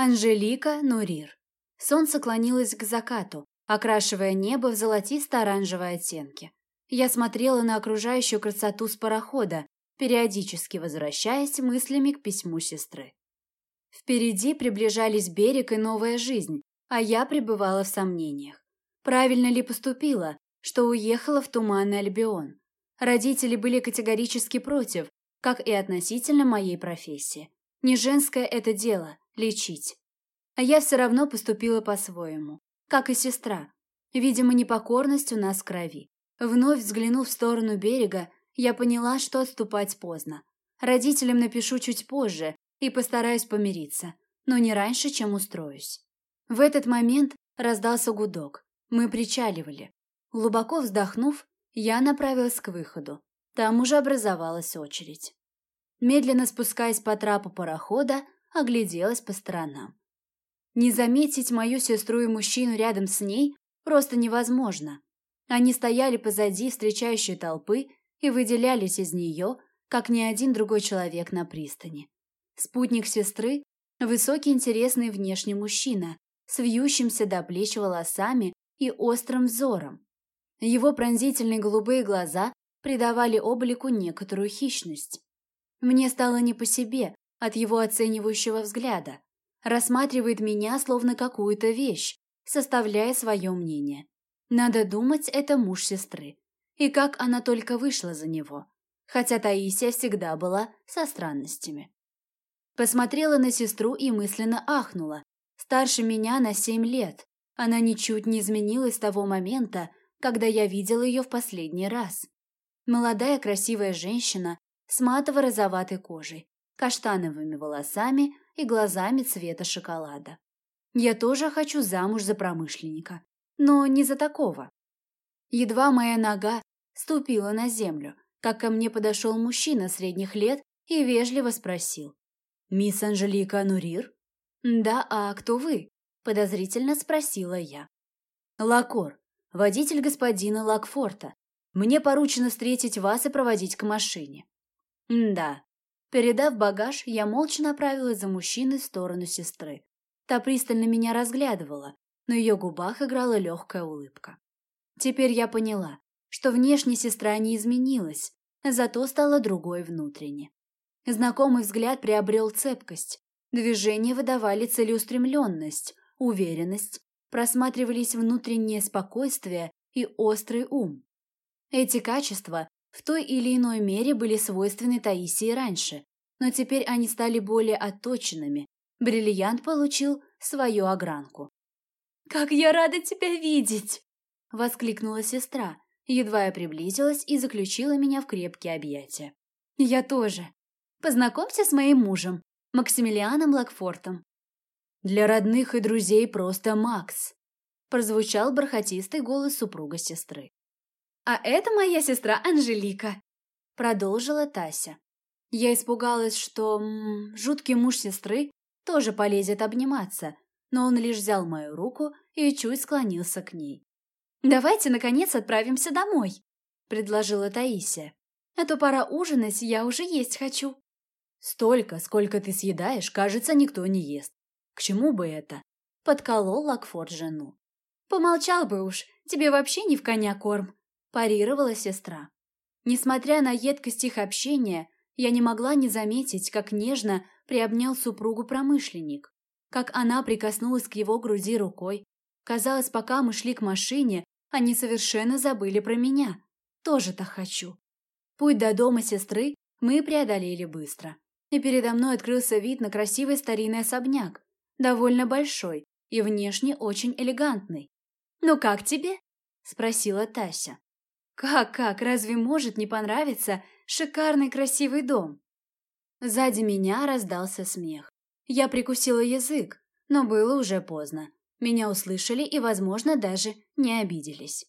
Анжелика Нурир. Солнце клонилось к закату, окрашивая небо в золотисто-оранжевые оттенки. Я смотрела на окружающую красоту с парохода, периодически возвращаясь мыслями к письму сестры. Впереди приближались берег и новая жизнь, а я пребывала в сомнениях. Правильно ли поступила, что уехала в Туманный Альбион? Родители были категорически против, как и относительно моей профессии. Не женское это дело – лечить. А я все равно поступила по-своему, как и сестра. Видимо, непокорность у нас в крови. Вновь взглянув в сторону берега, я поняла, что отступать поздно. Родителям напишу чуть позже и постараюсь помириться, но не раньше, чем устроюсь. В этот момент раздался гудок. Мы причаливали. Глубоко вздохнув, я направилась к выходу. Там уже образовалась очередь. Медленно спускаясь по трапу парохода, огляделась по сторонам. Не заметить мою сестру и мужчину рядом с ней просто невозможно. Они стояли позади встречающей толпы и выделялись из нее, как ни один другой человек на пристани. Спутник сестры – высокий интересный внешний мужчина с вьющимся до плеч волосами и острым взором. Его пронзительные голубые глаза придавали облику некоторую хищность. Мне стало не по себе от его оценивающего взгляда. Рассматривает меня словно какую-то вещь, составляя свое мнение. Надо думать, это муж сестры. И как она только вышла за него. Хотя Таисия всегда была со странностями. Посмотрела на сестру и мысленно ахнула. Старше меня на семь лет. Она ничуть не изменилась с того момента, когда я видела ее в последний раз. Молодая красивая женщина с матово-розоватой кожей, каштановыми волосами и глазами цвета шоколада. Я тоже хочу замуж за промышленника, но не за такого. Едва моя нога ступила на землю, как ко мне подошел мужчина средних лет и вежливо спросил. «Мисс Анжелика Нурир?» «Да, а кто вы?» – подозрительно спросила я. «Лакор, водитель господина Лакфорта. Мне поручено встретить вас и проводить к машине». «Да». Передав багаж, я молча направилась за мужчиной в сторону сестры. Та пристально меня разглядывала, на ее губах играла легкая улыбка. Теперь я поняла, что внешне сестра не изменилась, зато стала другой внутренне. Знакомый взгляд приобрел цепкость, движения выдавали целеустремленность, уверенность, просматривались внутреннее спокойствие и острый ум. Эти качества в той или иной мере были свойственны Таисии раньше, но теперь они стали более отточенными. Бриллиант получил свою огранку. «Как я рада тебя видеть!» — воскликнула сестра, едва я приблизилась и заключила меня в крепкие объятия. «Я тоже. Познакомься с моим мужем, Максимилианом Лакфортом». «Для родных и друзей просто Макс», — прозвучал бархатистый голос супруга сестры. «А это моя сестра Анжелика», — продолжила Тася. Я испугалась, что м, жуткий муж сестры тоже полезет обниматься, но он лишь взял мою руку и чуть склонился к ней. «Давайте, наконец, отправимся домой», — предложила Таисия. «А то пора ужинать, я уже есть хочу». «Столько, сколько ты съедаешь, кажется, никто не ест. К чему бы это?» — подколол Лакфорд жену. «Помолчал бы уж, тебе вообще не в коня корм», парировала сестра. Несмотря на едкость их общения, я не могла не заметить, как нежно приобнял супругу промышленник, как она прикоснулась к его груди рукой. Казалось, пока мы шли к машине, они совершенно забыли про меня. Тоже так хочу. Путь до дома сестры мы преодолели быстро. И передо мной открылся вид на красивый старинный особняк, довольно большой и внешне очень элегантный. «Ну как тебе?» – спросила Тася. Как-как, разве может не понравиться шикарный красивый дом? Сзади меня раздался смех. Я прикусила язык, но было уже поздно. Меня услышали и, возможно, даже не обиделись.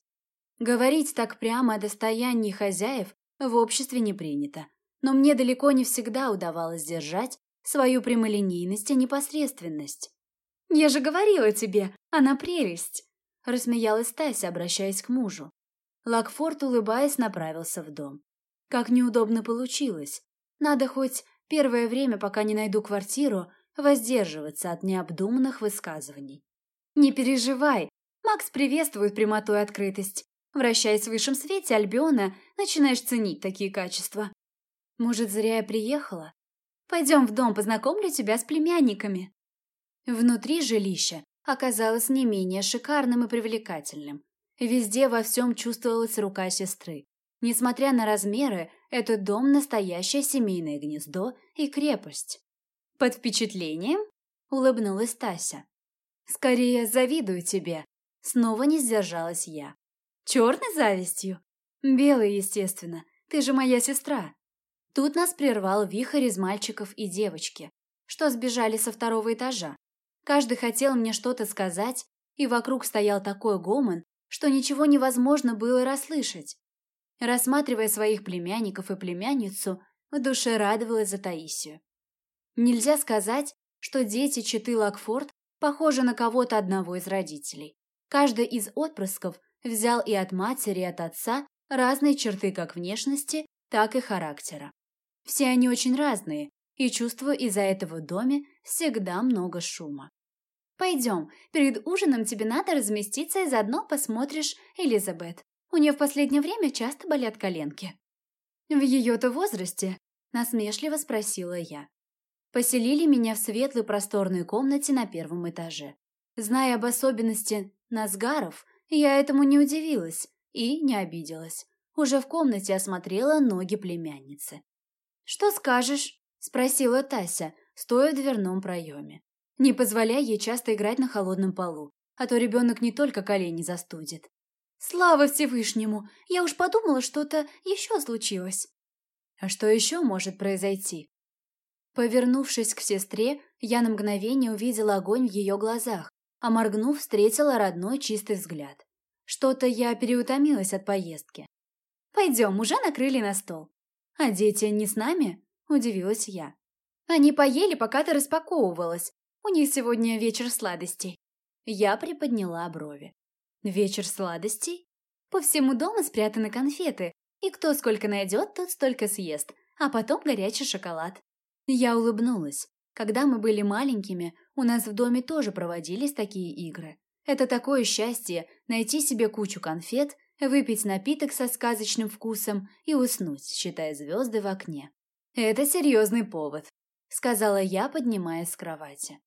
Говорить так прямо о достоянии хозяев в обществе не принято, но мне далеко не всегда удавалось держать свою прямолинейность и непосредственность. «Я же говорила тебе, она прелесть!» – рассмеялась Тася, обращаясь к мужу. Лакфорд, улыбаясь, направился в дом. Как неудобно получилось. Надо хоть первое время, пока не найду квартиру, воздерживаться от необдуманных высказываний. «Не переживай, Макс приветствует прямоту и открытость. Вращаясь в высшем свете Альбиона, начинаешь ценить такие качества. Может, зря я приехала? Пойдем в дом, познакомлю тебя с племянниками». Внутри жилища оказалось не менее шикарным и привлекательным. Везде во всем чувствовалась рука сестры. Несмотря на размеры, этот дом – настоящее семейное гнездо и крепость. «Под впечатлением?» – улыбнулась Тася. «Скорее завидую тебе», – снова не сдержалась я. «Черной завистью?» «Белой, естественно. Ты же моя сестра». Тут нас прервал вихрь из мальчиков и девочки, что сбежали со второго этажа. Каждый хотел мне что-то сказать, и вокруг стоял такой гомон, что ничего невозможно было расслышать. Рассматривая своих племянников и племянницу, в душе радовалась за Таисию. Нельзя сказать, что дети Читы Лакфорд похожи на кого-то одного из родителей. Каждый из отпрысков взял и от матери, и от отца разные черты как внешности, так и характера. Все они очень разные, и чувствую, из-за этого в доме всегда много шума. Пойдем, перед ужином тебе надо разместиться и заодно посмотришь Элизабет. У нее в последнее время часто болят коленки. В ее-то возрасте, насмешливо спросила я. Поселили меня в светлой просторной комнате на первом этаже. Зная об особенности Назгаров, я этому не удивилась и не обиделась. Уже в комнате осмотрела ноги племянницы. «Что скажешь?» – спросила Тася, стоя в дверном проеме. Не позволяя ей часто играть на холодном полу, а то ребенок не только колени застудит. «Слава Всевышнему! Я уж подумала, что-то еще случилось!» «А что еще может произойти?» Повернувшись к сестре, я на мгновение увидела огонь в ее глазах, а моргнув, встретила родной чистый взгляд. Что-то я переутомилась от поездки. «Пойдем, уже накрыли на стол». «А дети не с нами?» – удивилась я. «Они поели, пока ты распаковывалась. У них сегодня вечер сладостей». Я приподняла брови. «Вечер сладостей?» По всему дому спрятаны конфеты, и кто сколько найдет, тот столько съест, а потом горячий шоколад. Я улыбнулась. Когда мы были маленькими, у нас в доме тоже проводились такие игры. Это такое счастье – найти себе кучу конфет выпить напиток со сказочным вкусом и уснуть, считая звезды в окне. «Это серьезный повод», — сказала я, поднимаясь с кровати.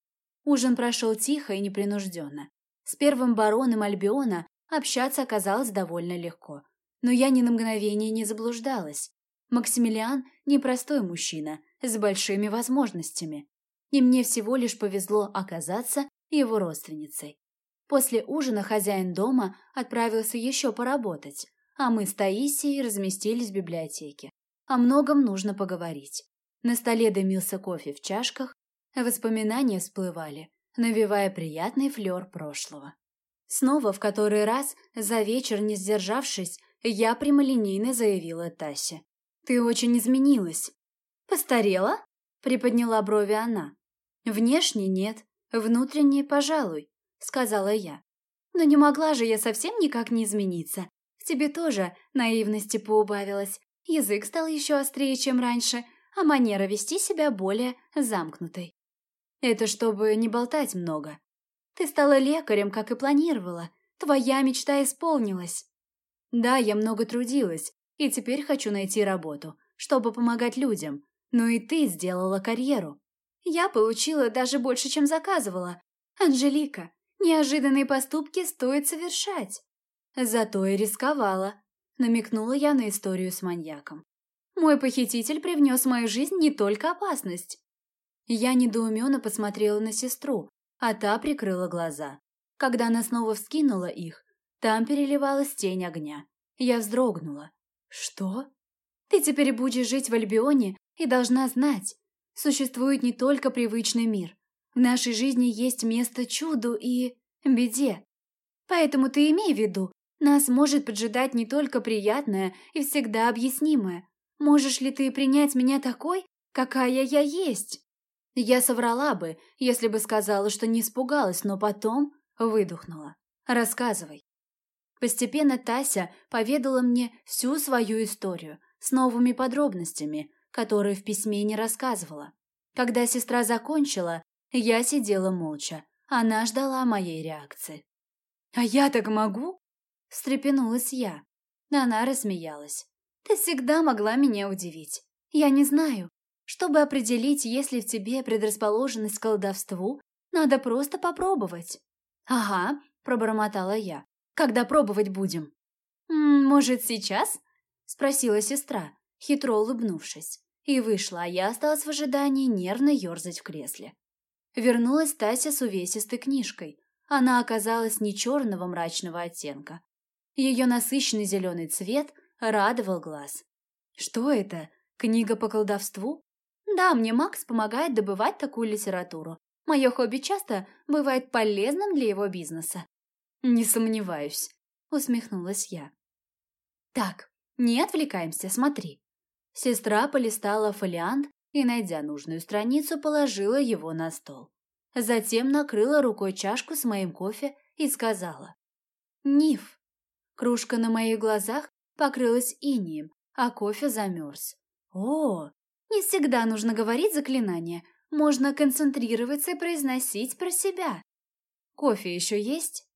Ужин прошел тихо и непринужденно. С первым бароном Альбиона общаться оказалось довольно легко. Но я ни на мгновение не заблуждалась. Максимилиан – непростой мужчина, с большими возможностями. И мне всего лишь повезло оказаться его родственницей. После ужина хозяин дома отправился еще поработать, а мы с Таисией разместились в библиотеке. О многом нужно поговорить. На столе дымился кофе в чашках, воспоминания всплывали, навевая приятный флер прошлого. Снова в который раз, за вечер не сдержавшись, я прямолинейно заявила Тасе. «Ты очень изменилась». «Постарела?» – приподняла брови она. «Внешне нет, внутренне, пожалуй сказала я. Но не могла же я совсем никак не измениться. В тебе тоже наивности поубавилось. Язык стал еще острее, чем раньше, а манера вести себя более замкнутой. Это чтобы не болтать много. Ты стала лекарем, как и планировала. Твоя мечта исполнилась. Да, я много трудилась, и теперь хочу найти работу, чтобы помогать людям. Но и ты сделала карьеру. Я получила даже больше, чем заказывала. Анжелика, Неожиданные поступки стоит совершать. Зато и рисковала. Намекнула я на историю с маньяком. Мой похититель привнес в мою жизнь не только опасность. Я недоуменно посмотрела на сестру, а та прикрыла глаза. Когда она снова вскинула их, там переливалась тень огня. Я вздрогнула. «Что?» «Ты теперь будешь жить в Альбионе и должна знать, существует не только привычный мир, в нашей жизни есть место чуду и беде. Поэтому ты имей в виду, нас может поджидать не только приятное и всегда объяснимое. Можешь ли ты принять меня такой, какая я есть? Я соврала бы, если бы сказала, что не испугалась, но потом выдохнула. Рассказывай. Постепенно Тася поведала мне всю свою историю с новыми подробностями, которые в письме не рассказывала. Когда сестра закончила, Я сидела молча. Она ждала моей реакции. «А я так могу?» – встрепенулась я. Она рассмеялась. «Ты всегда могла меня удивить. Я не знаю. Чтобы определить, есть ли в тебе предрасположенность к колдовству, надо просто попробовать». «Ага», – пробормотала я. «Когда пробовать будем?» «Может, сейчас?» – спросила сестра, хитро улыбнувшись. И вышла, а я осталась в ожидании нервно ерзать в кресле. Вернулась Тася с увесистой книжкой. Она оказалась не черного мрачного оттенка. Ее насыщенный зеленый цвет радовал глаз. «Что это? Книга по колдовству?» «Да, мне Макс помогает добывать такую литературу. Мое хобби часто бывает полезным для его бизнеса». «Не сомневаюсь», — усмехнулась я. «Так, не отвлекаемся, смотри». Сестра полистала фолиант и, найдя нужную страницу, положила его на стол. Затем накрыла рукой чашку с моим кофе и сказала. «Ниф». Кружка на моих глазах покрылась инием, а кофе замерз. «О, не всегда нужно говорить заклинания, можно концентрироваться и произносить про себя». «Кофе еще есть?»